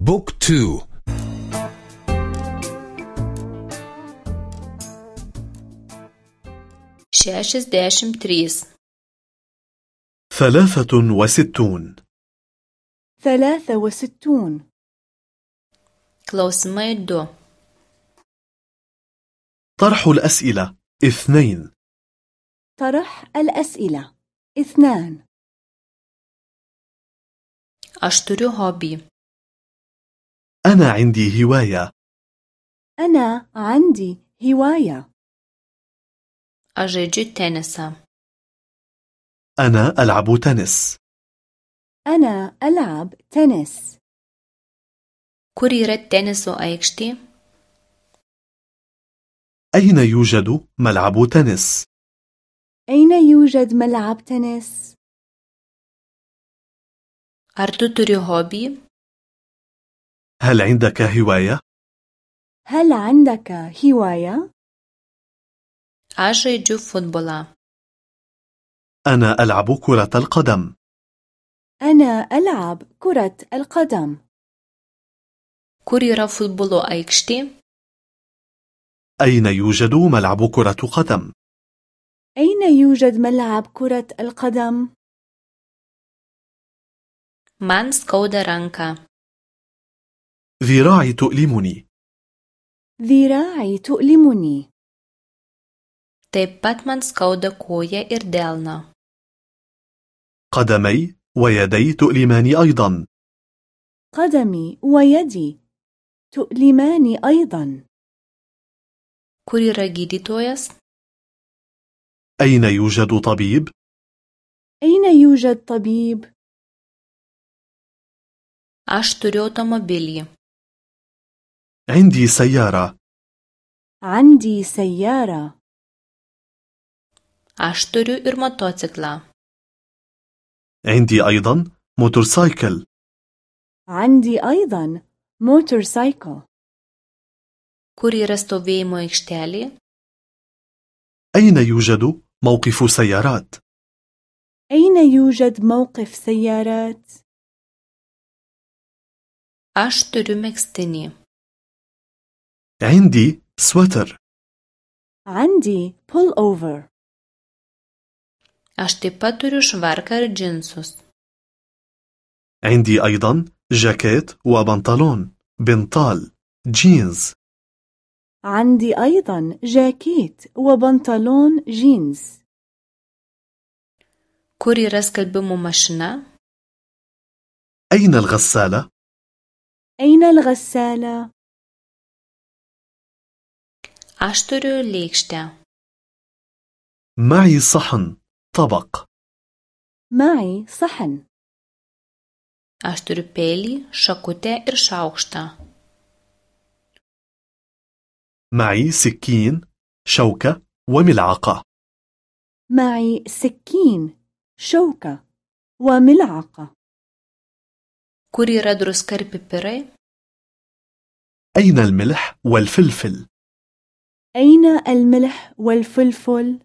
Book two. šešiasdešimt trys. ثلاثة وستون. ثلاثة وستون. Klausimai du طرح الأسئلة. اثنين. طرح الأسئلة. اثنان. Turiu hobį. أنا عندي هواية. أنا عندي هواية. žaidžiu tenisą أنا ألعب تنس. أنا ألعب تنس. yra teniso aikštė أين يوجد ملعب تنس؟ أين يوجد ملعب تنس؟ turi hobį هل عندك هواية؟ هل عندك هواية؟ aš žaidžiu futbolą أنا ألعب كرة القدم أنا ألعب كرة القدم kur yra futbolo aikštė أين يوجد ملعب كرة قدم؟ أين يوجد ملعب كرة القدم؟ man skauda ranką ذراعي تؤلمني. ذراعي تؤلمني. Taip pat man skauda koją ir delną قدمي ويدي تؤلماني أيضا. قدمي ويدي تؤلماني أيضا. Kur yra gydytojas? أين يوجد طبيب؟ أين يوجد طبيب؟ aš turiu automobilį. عندي سيارة. عندي سيارة. Aš turiu ir motociklą. عندي أيضا motorcycle. عندي أيضا motorcycle. Kur yra stovėjimo aikštelė? أين يوجد موقف سيارات؟ أين يوجد موقف سيارات؟ aš turiu megztinį. عندي سويتر عندي pull over aš taip pat turiu švarką ir džinsus. عندي أيضا جاكيت وبنطلون بنطال جينز عندي أيضا جاكيت وبنطلون جينز kur yra skalbimo mašina? أين الغسالة؟ أين الغسالة؟ Aš turiu lėkštę معي صحن طبق. معي صحن. Aš turiu peilį šakutę ir šaukštą معي سكين شوكة وملعقة. معي سكين شوكة وملعقة. Kur yra druska ir pipirai أين الملح والفلفل؟ أين الملح والفلفل؟